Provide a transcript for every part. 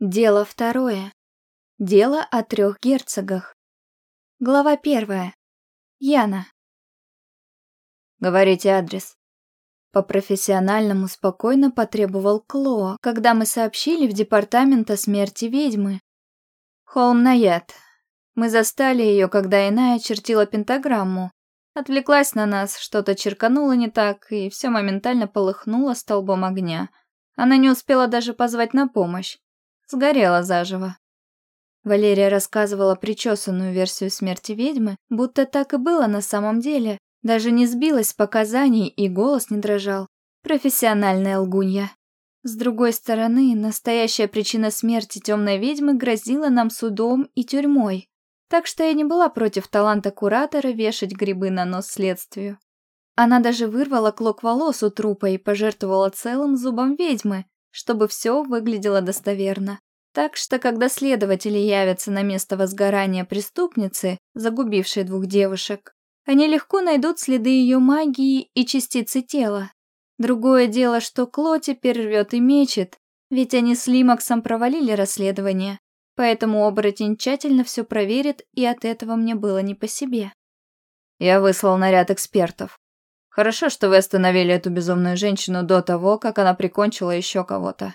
Дело второе. Дело о трех герцогах. Глава первая. Яна. Говорите адрес. По-профессиональному спокойно потребовал Кло, когда мы сообщили в департамент о смерти ведьмы. Холм на яд. Мы застали ее, когда иная чертила пентаграмму. Отвлеклась на нас, что-то черкануло не так, и все моментально полыхнуло столбом огня. Она не успела даже позвать на помощь. Сгорела заживо. Валерия рассказывала причесанную версию смерти ведьмы, будто так и было на самом деле. Даже не сбилась с показаний и голос не дрожал. Профессиональная лгунья. С другой стороны, настоящая причина смерти темной ведьмы грозила нам судом и тюрьмой. Так что я не была против таланта куратора вешать грибы на нос следствию. Она даже вырвала клок волос у трупа и пожертвовала целым зубом ведьмы, чтобы все выглядело достоверно. Так что, когда следователи явятся на место возгорания преступницы, загубившей двух девушек, они легко найдут следы ее магии и частицы тела. Другое дело, что Кло теперь рвет и мечет, ведь они с Лимаксом провалили расследование, поэтому оборотень тщательно все проверит, и от этого мне было не по себе. Я выслал наряд экспертов. Хорошо, что вы остановили эту безумную женщину до того, как она прикончила еще кого-то.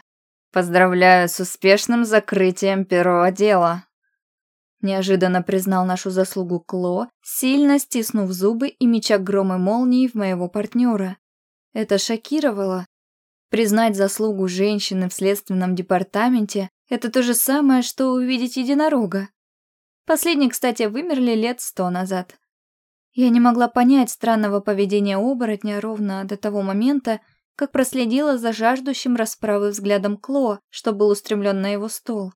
Поздравляю с успешным закрытием первого дела. Неожиданно признал нашу заслугу Кло, сильно стиснув зубы и меча гром и молнии в моего партнера. Это шокировало. Признать заслугу женщины в следственном департаменте – это то же самое, что увидеть единорога. Последние, кстати, вымерли лет сто назад. Я не могла понять странного поведения оборотня ровно до того момента, как проследила за жаждущим расправы взглядом Кло, что был устремлен на его стол.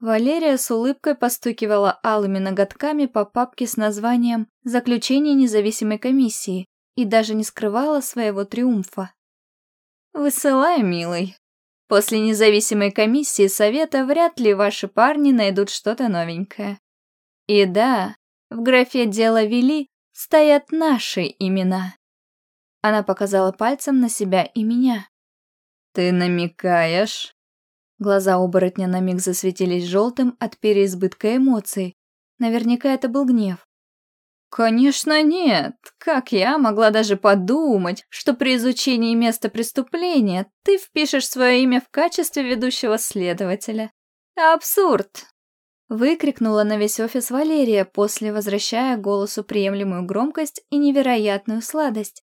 Валерия с улыбкой постукивала алыми ноготками по папке с названием «Заключение независимой комиссии» и даже не скрывала своего триумфа. «Высылай, милый. После независимой комиссии совета вряд ли ваши парни найдут что-то новенькое. И да, в графе «Дело вели» стоят наши имена. Она показала пальцем на себя и меня. «Ты намекаешь?» Глаза оборотня на миг засветились желтым от переизбытка эмоций. Наверняка это был гнев. «Конечно нет. Как я могла даже подумать, что при изучении места преступления ты впишешь свое имя в качестве ведущего следователя? Абсурд!» Выкрикнула на весь офис Валерия, после возвращая голосу приемлемую громкость и невероятную сладость.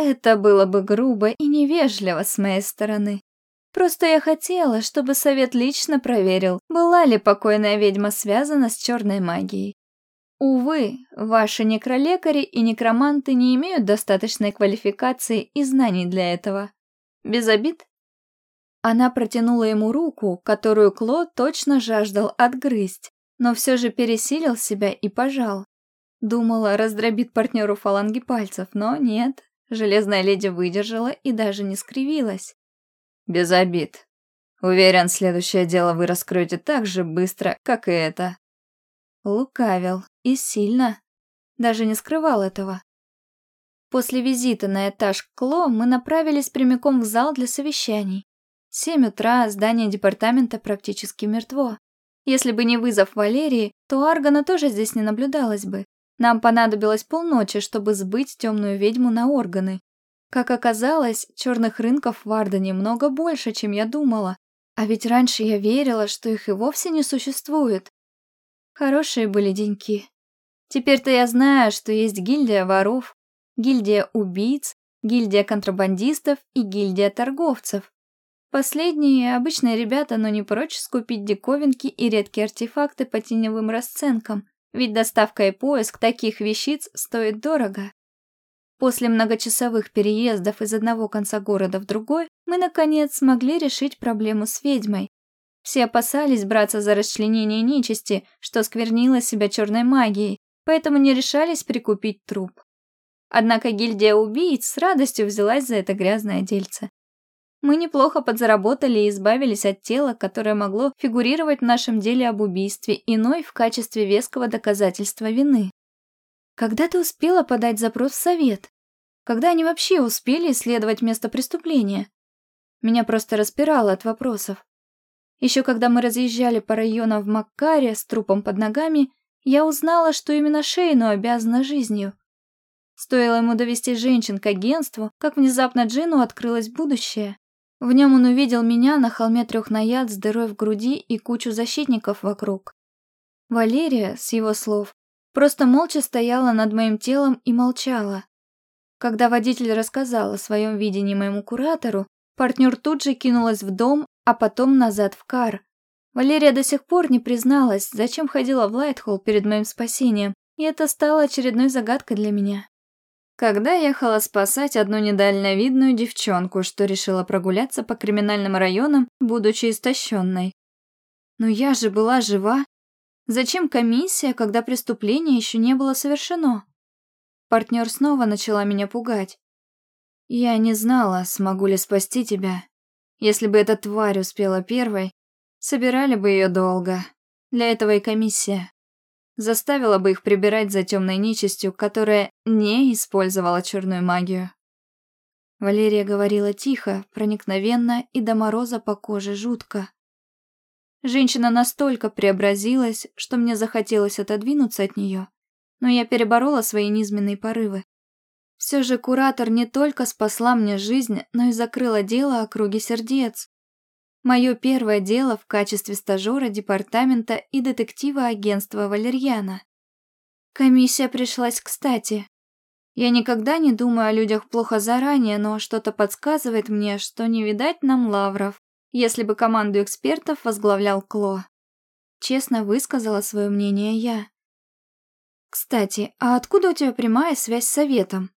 Это было бы грубо и невежливо с моей стороны. Просто я хотела, чтобы совет лично проверил, была ли покойная ведьма связана с черной магией. Увы, ваши некролекари и некроманты не имеют достаточной квалификации и знаний для этого. Без обид? Она протянула ему руку, которую Кло точно жаждал отгрызть, но все же пересилил себя и пожал. Думала, раздробит партнеру фаланги пальцев, но нет. Железная леди выдержала и даже не скривилась. «Без обид. Уверен, следующее дело вы раскроете так же быстро, как и это». Лукавил. И сильно. Даже не скрывал этого. После визита на этаж Кло мы направились прямиком в зал для совещаний. Семь утра, здание департамента практически мертво. Если бы не вызов Валерии, то Аргана тоже здесь не наблюдалось бы. Нам понадобилось полночи, чтобы сбыть темную ведьму на органы. Как оказалось, черных рынков в Ардене много больше, чем я думала. А ведь раньше я верила, что их и вовсе не существует. Хорошие были деньки. Теперь-то я знаю, что есть гильдия воров, гильдия убийц, гильдия контрабандистов и гильдия торговцев. Последние обычные ребята, но не прочь скупить диковинки и редкие артефакты по теневым расценкам, ведь доставка и поиск таких вещиц стоит дорого. После многочасовых переездов из одного конца города в другой, мы, наконец, смогли решить проблему с ведьмой. Все опасались браться за расчленение нечисти, что сквернило себя черной магией, поэтому не решались прикупить труп. Однако гильдия убийц с радостью взялась за это грязное дельце. Мы неплохо подзаработали и избавились от тела, которое могло фигурировать в нашем деле об убийстве иной в качестве веского доказательства вины. Когда ты успела подать запрос в совет? Когда они вообще успели исследовать место преступления? Меня просто распирало от вопросов. Еще когда мы разъезжали по району в Маккаре с трупом под ногами, я узнала, что именно Шейну обязана жизнью. Стоило ему довести женщин к агентству, как внезапно Джину открылось будущее. В нем он увидел меня на холме трех наяд с дырой в груди и кучу защитников вокруг. Валерия, с его слов, просто молча стояла над моим телом и молчала. Когда водитель рассказал о своем видении моему куратору, партнер тут же кинулась в дом, а потом назад в кар. Валерия до сих пор не призналась, зачем ходила в Лайтхолл перед моим спасением, и это стало очередной загадкой для меня. Когда ехала спасать одну недальновидную девчонку, что решила прогуляться по криминальным районам, будучи истощенной. Но я же была жива. Зачем комиссия, когда преступление еще не было совершено? Партнер снова начала меня пугать. Я не знала, смогу ли спасти тебя. Если бы эта тварь успела первой, собирали бы ее долго. Для этого и комиссия заставила бы их прибирать за темной нечистью, которая не использовала черную магию. Валерия говорила тихо, проникновенно и до мороза по коже жутко. Женщина настолько преобразилась, что мне захотелось отодвинуться от нее, но я переборола свои низменные порывы. Все же куратор не только спасла мне жизнь, но и закрыла дело о круге сердец, Мое первое дело в качестве стажера департамента и детектива агентства Валерьяна. Комиссия пришлась кстати. Я никогда не думаю о людях плохо заранее, но что-то подсказывает мне, что не видать нам лавров, если бы команду экспертов возглавлял Кло. Честно высказала свое мнение я. Кстати, а откуда у тебя прямая связь с советом?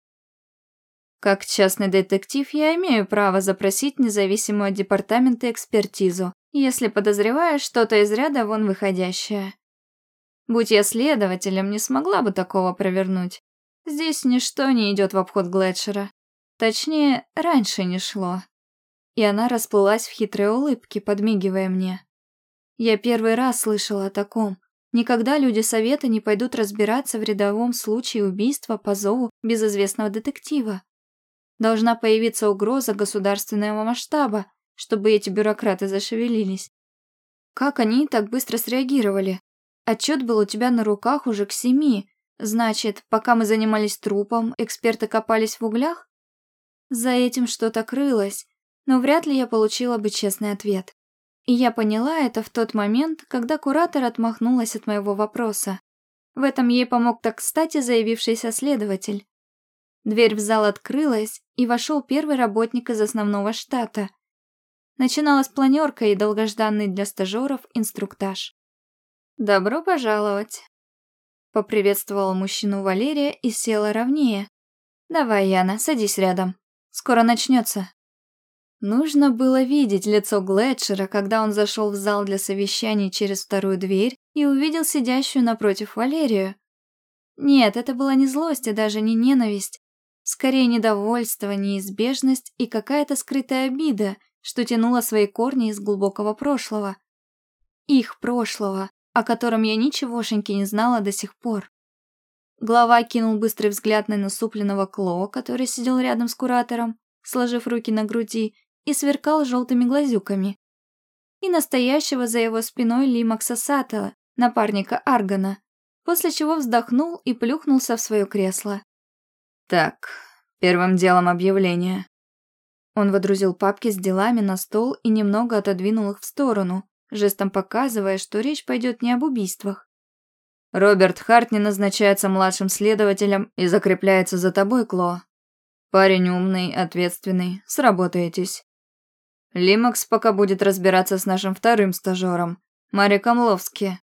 Как частный детектив я имею право запросить независимую от экспертизу, если подозреваю что-то из ряда вон выходящее. Будь я следователем, не смогла бы такого провернуть. Здесь ничто не идет в обход Глетчера. Точнее, раньше не шло. И она расплылась в хитрой улыбке, подмигивая мне. Я первый раз слышала о таком. Никогда люди совета не пойдут разбираться в рядовом случае убийства по зову безызвестного детектива. Должна появиться угроза государственного масштаба, чтобы эти бюрократы зашевелились. Как они так быстро среагировали? Отчет был у тебя на руках уже к семи. Значит, пока мы занимались трупом, эксперты копались в углях? За этим что-то крылось, но вряд ли я получила бы честный ответ. И я поняла это в тот момент, когда куратор отмахнулась от моего вопроса. В этом ей помог так кстати заявившийся следователь. Дверь в зал открылась, и вошел первый работник из основного штата. Начиналась планерка и долгожданный для стажеров инструктаж. «Добро пожаловать!» Поприветствовала мужчину Валерия и села ровнее. «Давай, Яна, садись рядом. Скоро начнется». Нужно было видеть лицо Глетчера, когда он зашел в зал для совещаний через вторую дверь и увидел сидящую напротив Валерию. Нет, это была не злость и даже не ненависть. Скорее недовольство, неизбежность и какая-то скрытая обида, что тянула свои корни из глубокого прошлого. Их прошлого, о котором я ничегошеньки не знала до сих пор. Глава кинул быстрый взгляд на насупленного Кло, который сидел рядом с куратором, сложив руки на груди и сверкал желтыми глазюками. И настоящего за его спиной Лимакса Саттела, напарника Аргана, после чего вздохнул и плюхнулся в свое кресло. Так, первым делом объявление. Он водрузил папки с делами на стол и немного отодвинул их в сторону, жестом показывая, что речь пойдет не об убийствах. Роберт Хартни назначается младшим следователем и закрепляется за тобой, Кло. Парень умный, ответственный, сработаетесь. Лимакс пока будет разбираться с нашим вторым стажером, Мариком Ловски.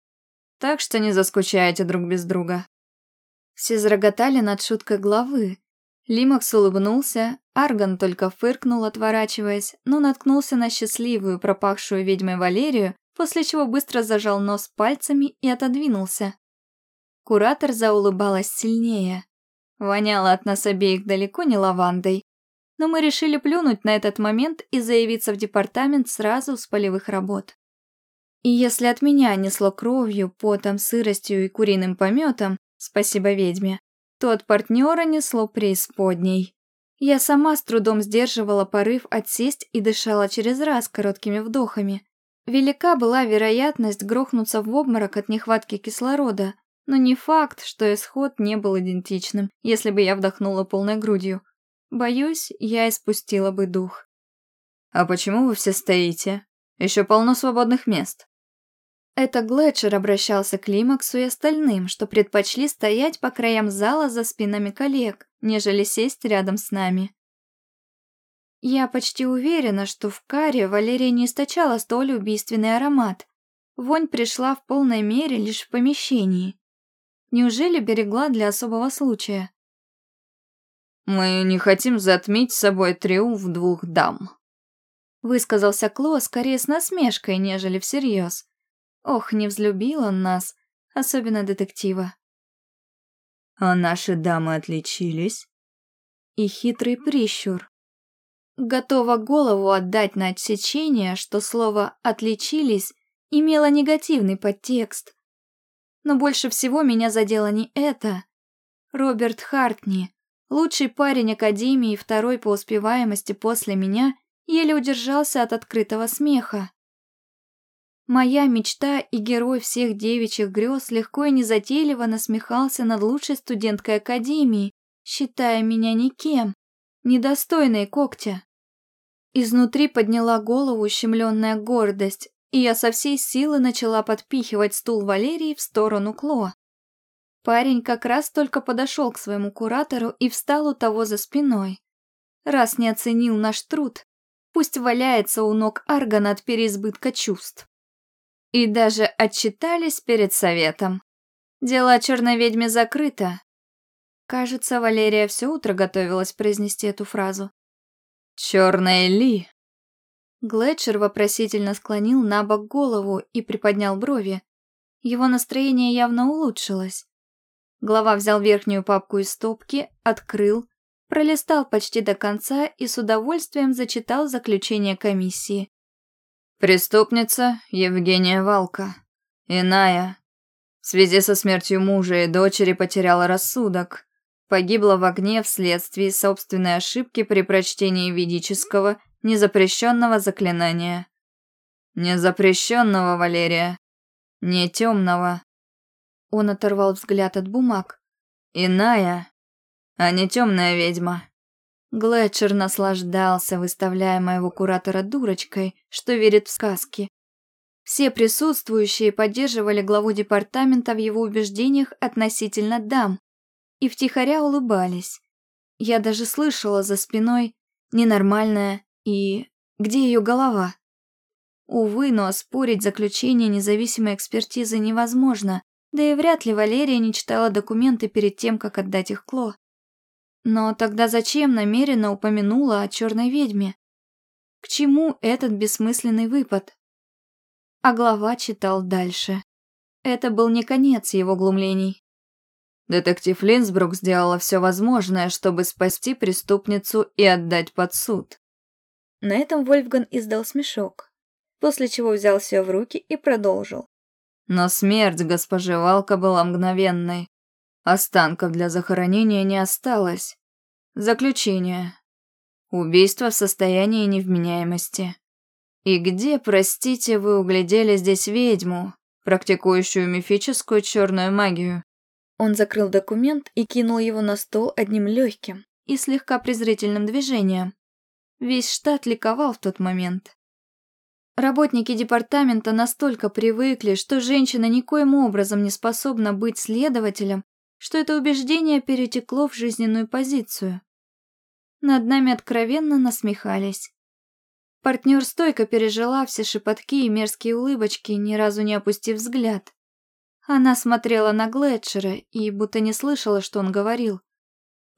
Так что не заскучайте друг без друга. Все зароготали над шуткой главы. Лимакс улыбнулся, Арган только фыркнул, отворачиваясь, но наткнулся на счастливую, пропахшую ведьмой Валерию, после чего быстро зажал нос пальцами и отодвинулся. Куратор заулыбалась сильнее. Воняло от нас обеих далеко не лавандой. Но мы решили плюнуть на этот момент и заявиться в департамент сразу с полевых работ. И если от меня несло кровью, потом, сыростью и куриным пометом, спасибо ведьме, то от партнера несло преисподней. Я сама с трудом сдерживала порыв отсесть и дышала через раз короткими вдохами. Велика была вероятность грохнуться в обморок от нехватки кислорода, но не факт, что исход не был идентичным, если бы я вдохнула полной грудью. Боюсь, я испустила бы дух. «А почему вы все стоите? Еще полно свободных мест». Это Глетчер обращался к Лимаксу и остальным, что предпочли стоять по краям зала за спинами коллег, нежели сесть рядом с нами. Я почти уверена, что в каре Валерия не источала столь убийственный аромат. Вонь пришла в полной мере лишь в помещении. Неужели берегла для особого случая? «Мы не хотим затмить собой триумф двух дам», высказался Кло скорее с насмешкой, нежели всерьез. Ох, не взлюбил он нас, особенно детектива. «А наши дамы отличились?» И хитрый прищур. Готова голову отдать на отсечение, что слово «отличились» имело негативный подтекст. Но больше всего меня задело не это. Роберт Хартни, лучший парень Академии и второй по успеваемости после меня, еле удержался от открытого смеха. Моя мечта и герой всех девичьих грез легко и незатейливо насмехался над лучшей студенткой Академии, считая меня никем, недостойной когтя. Изнутри подняла голову ущемленная гордость, и я со всей силы начала подпихивать стул Валерии в сторону Кло. Парень как раз только подошел к своему куратору и встал у того за спиной. Раз не оценил наш труд, пусть валяется у ног Аргана от переизбытка чувств. И даже отчитались перед советом. Дело о черной ведьме закрыто. Кажется, Валерия все утро готовилась произнести эту фразу. «Черная Ли!» Глетчер вопросительно склонил на бок голову и приподнял брови. Его настроение явно улучшилось. Глава взял верхнюю папку из стопки, открыл, пролистал почти до конца и с удовольствием зачитал заключение комиссии. Преступница Евгения Валка. Иная. В связи со смертью мужа и дочери потеряла рассудок. Погибла в огне вследствие собственной ошибки при прочтении ведического незапрещенного заклинания. Незапрещенного, Валерия. Не темного. Он оторвал взгляд от бумаг. Иная, а не темная ведьма. Глетчер наслаждался, выставляя моего куратора дурочкой, что верит в сказки. Все присутствующие поддерживали главу департамента в его убеждениях относительно дам и втихаря улыбались. Я даже слышала за спиной «ненормальная» и «где ее голова?». Увы, но оспорить заключение независимой экспертизы невозможно, да и вряд ли Валерия не читала документы перед тем, как отдать их Кло. Но тогда зачем намеренно упомянула о черной ведьме? К чему этот бессмысленный выпад? А глава читал дальше. Это был не конец его глумлений. Детектив Линсбрук сделала все возможное, чтобы спасти преступницу и отдать под суд. На этом Вольфган издал смешок, после чего взял все в руки и продолжил. Но смерть госпожи Валка была мгновенной. Останков для захоронения не осталось. Заключение. Убийство в состоянии невменяемости. И где, простите, вы углядели здесь ведьму, практикующую мифическую черную магию? Он закрыл документ и кинул его на стол одним легким и слегка презрительным движением. Весь штат ликовал в тот момент. Работники департамента настолько привыкли, что женщина никоим образом не способна быть следователем, что это убеждение перетекло в жизненную позицию. Над нами откровенно насмехались. Партнер стойко пережила все шепотки и мерзкие улыбочки, ни разу не опустив взгляд. Она смотрела на Глетчера и будто не слышала, что он говорил.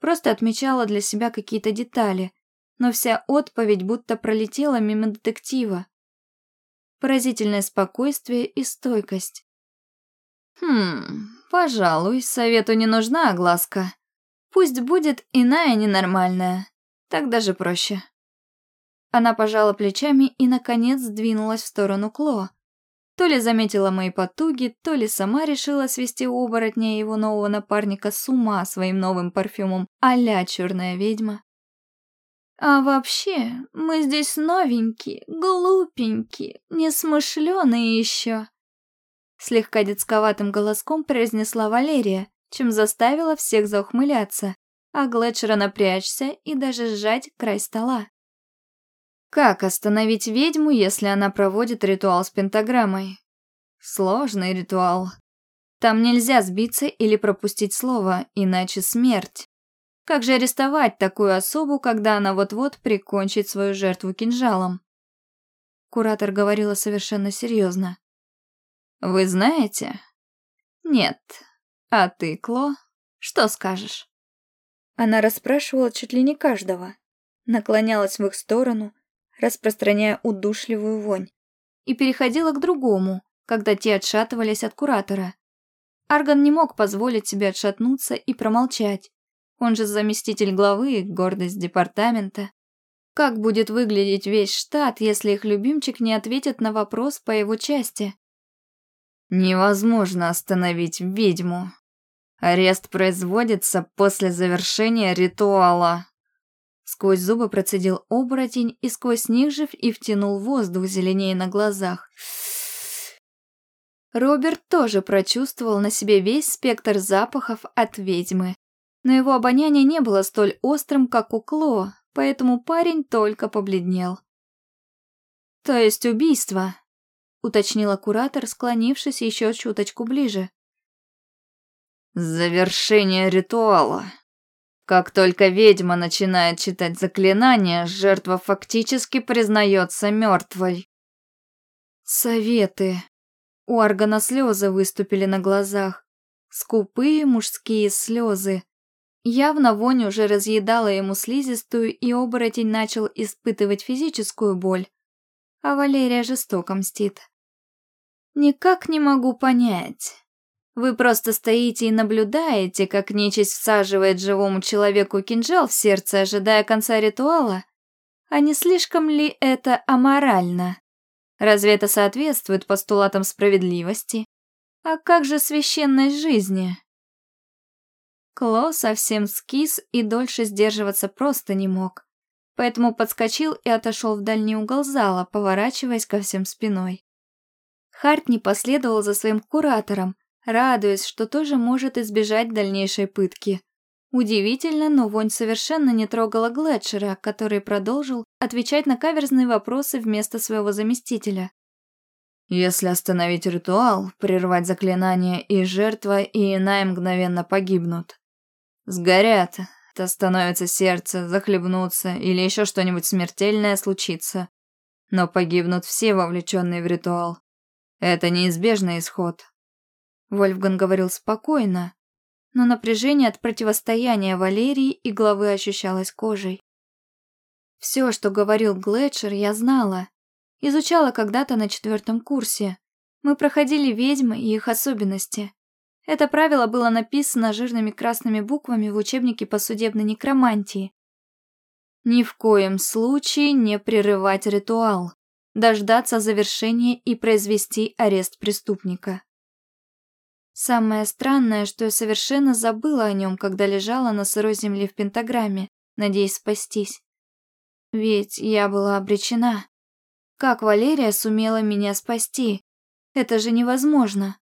Просто отмечала для себя какие-то детали, но вся отповедь будто пролетела мимо детектива. Поразительное спокойствие и стойкость. Хм, пожалуй, совету не нужна огласка. Пусть будет иная ненормальная. Так даже проще. Она пожала плечами и, наконец, сдвинулась в сторону Кло. То ли заметила мои потуги, то ли сама решила свести оборотня и его нового напарника с ума своим новым парфюмом а-ля черная ведьма. А вообще, мы здесь новенькие, глупенькие, несмышленые еще. Слегка детсковатым голоском произнесла Валерия, чем заставила всех заухмыляться, а Глетчера напрячься и даже сжать край стола. Как остановить ведьму, если она проводит ритуал с пентаграммой? Сложный ритуал. Там нельзя сбиться или пропустить слово, иначе смерть. Как же арестовать такую особу, когда она вот-вот прикончит свою жертву кинжалом? Куратор говорила совершенно серьезно. «Вы знаете?» «Нет. А ты, Кло, что скажешь?» Она расспрашивала чуть ли не каждого, наклонялась в их сторону, распространяя удушливую вонь, и переходила к другому, когда те отшатывались от куратора. Арган не мог позволить себе отшатнуться и промолчать. Он же заместитель главы, гордость департамента. Как будет выглядеть весь штат, если их любимчик не ответит на вопрос по его части? Невозможно остановить ведьму. Арест производится после завершения ритуала. Сквозь зубы процедил оборотень и сквозь них же и втянул воздух зеленее на глазах. Роберт тоже прочувствовал на себе весь спектр запахов от ведьмы но его обоняние не было столь острым, как у Кло, поэтому парень только побледнел. «То есть убийство?» — уточнила куратор, склонившись еще чуточку ближе. «Завершение ритуала. Как только ведьма начинает читать заклинание, жертва фактически признается мертвой». «Советы». У Аргана слезы выступили на глазах. Скупые мужские слезы. Явно вонь уже разъедала ему слизистую, и оборотень начал испытывать физическую боль. А Валерия жестоко мстит. «Никак не могу понять. Вы просто стоите и наблюдаете, как нечисть всаживает живому человеку кинжал в сердце, ожидая конца ритуала? А не слишком ли это аморально? Разве это соответствует постулатам справедливости? А как же священность жизни?» Кло совсем скис и дольше сдерживаться просто не мог. Поэтому подскочил и отошел в дальний угол зала, поворачиваясь ко всем спиной. Харт не последовал за своим куратором, радуясь, что тоже может избежать дальнейшей пытки. Удивительно, но вонь совершенно не трогала Глетчера, который продолжил отвечать на каверзные вопросы вместо своего заместителя. Если остановить ритуал, прервать заклинание, и жертва, и иная мгновенно погибнут. Сгорят, то становится сердце, захлебнуться или еще что-нибудь смертельное случится. Но погибнут все вовлеченные в ритуал. Это неизбежный исход. Вольфган говорил спокойно, но напряжение от противостояния Валерии и главы ощущалось кожей. Все, что говорил Глетчер, я знала. Изучала когда-то на четвертом курсе. Мы проходили ведьмы и их особенности. Это правило было написано жирными красными буквами в учебнике по судебной некромантии. Ни в коем случае не прерывать ритуал, дождаться завершения и произвести арест преступника. Самое странное, что я совершенно забыла о нем, когда лежала на сырой земле в пентаграмме, надеясь спастись. Ведь я была обречена. Как Валерия сумела меня спасти? Это же невозможно.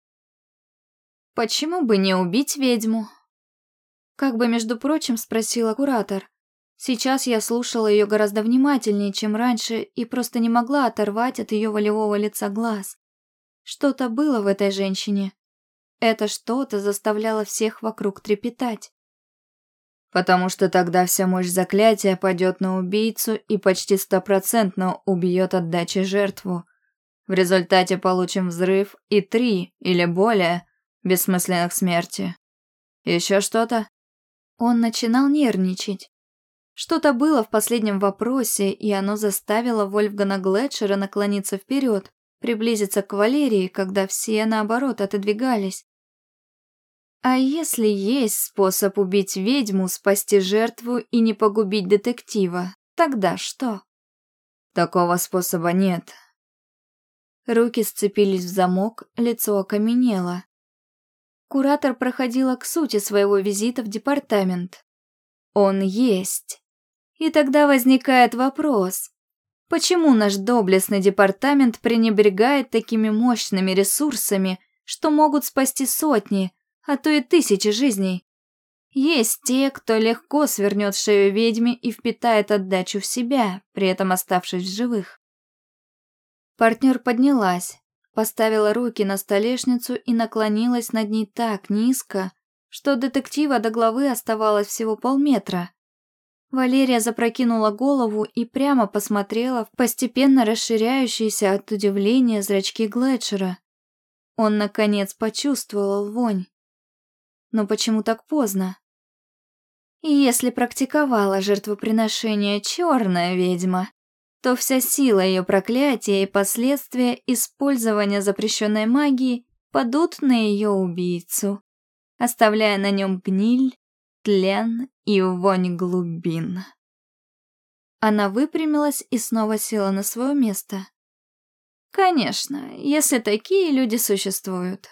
Почему бы не убить ведьму? Как бы, между прочим, спросила куратор. Сейчас я слушала ее гораздо внимательнее, чем раньше, и просто не могла оторвать от ее волевого лица глаз. Что-то было в этой женщине. Это что-то заставляло всех вокруг трепетать. Потому что тогда вся мощь заклятия пойдет на убийцу и почти стопроцентно убьет отдачи жертву. В результате получим взрыв и три или более бессмысленных смерти. Еще что-то?» Он начинал нервничать. Что-то было в последнем вопросе, и оно заставило Вольфгана Глетчера наклониться вперед, приблизиться к Валерии, когда все, наоборот, отодвигались. А если есть способ убить ведьму, спасти жертву и не погубить детектива, тогда что? Такого способа нет. Руки сцепились в замок, лицо окаменело. Куратор проходила к сути своего визита в департамент. Он есть. И тогда возникает вопрос, почему наш доблестный департамент пренебрегает такими мощными ресурсами, что могут спасти сотни, а то и тысячи жизней? Есть те, кто легко свернет шею ведьме и впитает отдачу в себя, при этом оставшись в живых. Партнер поднялась, поставила руки на столешницу и наклонилась над ней так низко, что детектива до головы оставалось всего полметра. Валерия запрокинула голову и прямо посмотрела в постепенно расширяющиеся от удивления зрачки Глетчера. Он, наконец, почувствовал вонь. Но почему так поздно? И если практиковала жертвоприношение черная ведьма, то вся сила ее проклятия и последствия использования запрещенной магии падут на ее убийцу, оставляя на нем гниль, тлен и вонь глубин. Она выпрямилась и снова села на свое место. Конечно, если такие люди существуют.